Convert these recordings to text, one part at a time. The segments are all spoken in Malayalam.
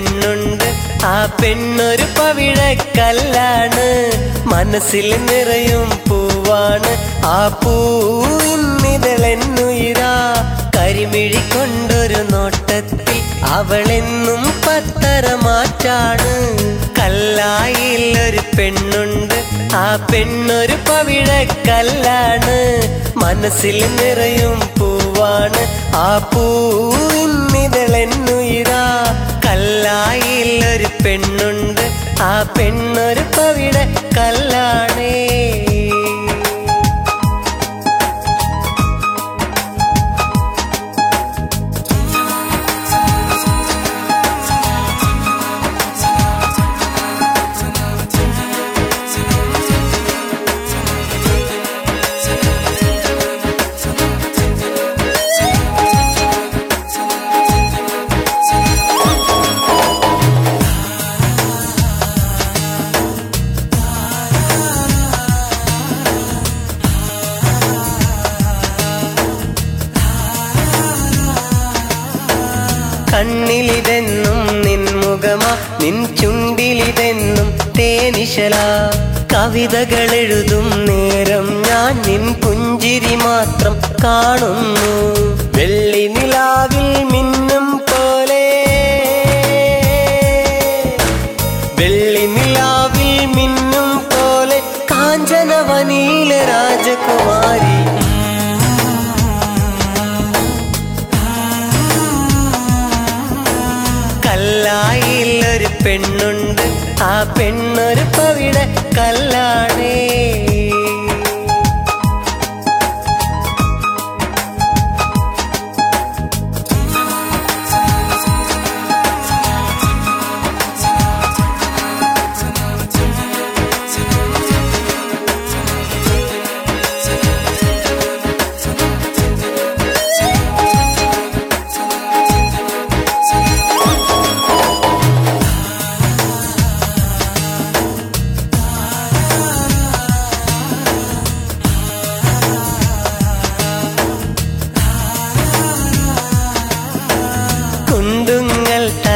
പെണ്ണുണ്ട്. ആ പെണ്ണൊരു പവിഴക്കല്ലാണ്. മനസ്സിൽ നിറയും പൂവാണ്. ആ പൂവിന്നിതളെന്നുയിരാ കരിമിഴി കൊണ്ടൊരു നോട്ടത്തിൽ അവളെന്നും പത്തര മാറ്റാണ്. കല്ലായിൽ ഒരു പെണ്ണുണ്ട്. ആ പെണ്ണൊരു പവിഴക്കല്ലാണ്. മനസ്സിൽ നിറയും പൂവാണ്. ആ പൂവിന്നിതളെന്നുയിരാ പെണ്ണുണ്ട്. ആ പെണ്ണൊരു പവിഴക്കല്ലാണേ കണ്ണിലിതെന്നും നിൻമുഖമ നിൻ ചുണ്ടിലിതെന്നും തേനിശല. കവിതകൾ എഴുതും നേരം ഞാൻ നിൻ പുഞ്ചിരി മാത്രം കാണുന്നു. വെള്ളി നിലാവിൽ മിന്നും പോലെ. വെള്ളി നിലാവിൽ മിന്നും പോലെ. കാഞ്ചനവനീല പെണ്ണുണ്ട് ആ പെണ്ണൊരു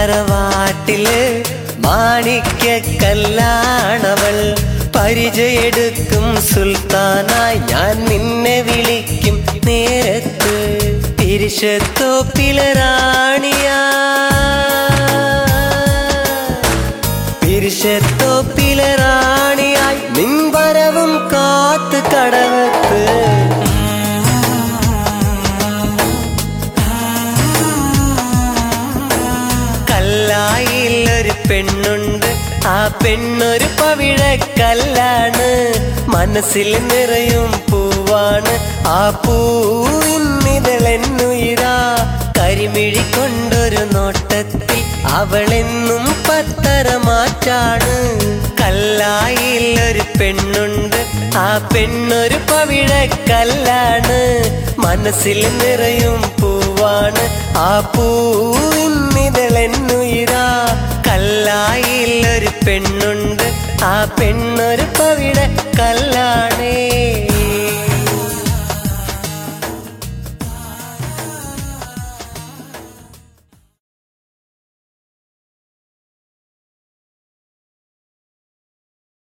തറവാട്ടിൽ മാണിക്യ കല്ലാണവൾ പരിചയെടുക്കും സുൽത്താനായി ഞാൻ നിന്നെ വിളിക്കും നേരത്ത്. തിരിശത്തോപ്പിലെ റാണിയാ തിരിശത്തോപ്പിലെ റാണിയായി നിൻവരവും കാത്ത് കടവത്ത് പെണ്ണുണ്ട്. ആ പെണ്ണൊരു പവിഴക്കല്ലാണ്. മനസ്സിൽ നിറയും പൂവാണ്. ആ പൂവിന്നിതളെന്നുയിരാ കരിമിഴി കൊണ്ടൊരു നോട്ടത്തിൽ അവളെന്നും പത്തര മാറ്റാണ്. കല്ലായിൽ ഒരു പെണ്ണുണ്ട്. ആ പെണ്ണൊരു പവിഴക്കല്ലാണ്. മനസ്സിൽ നിറയും പൂവാണ് ആ പൂവിന്നിതളെന്നുയിരാ കല്ലായിൽ ഒരു പെണ്ണുണ്ട്. ആ പെണ്ണൊരു പവിടെ കല്ലാണ്.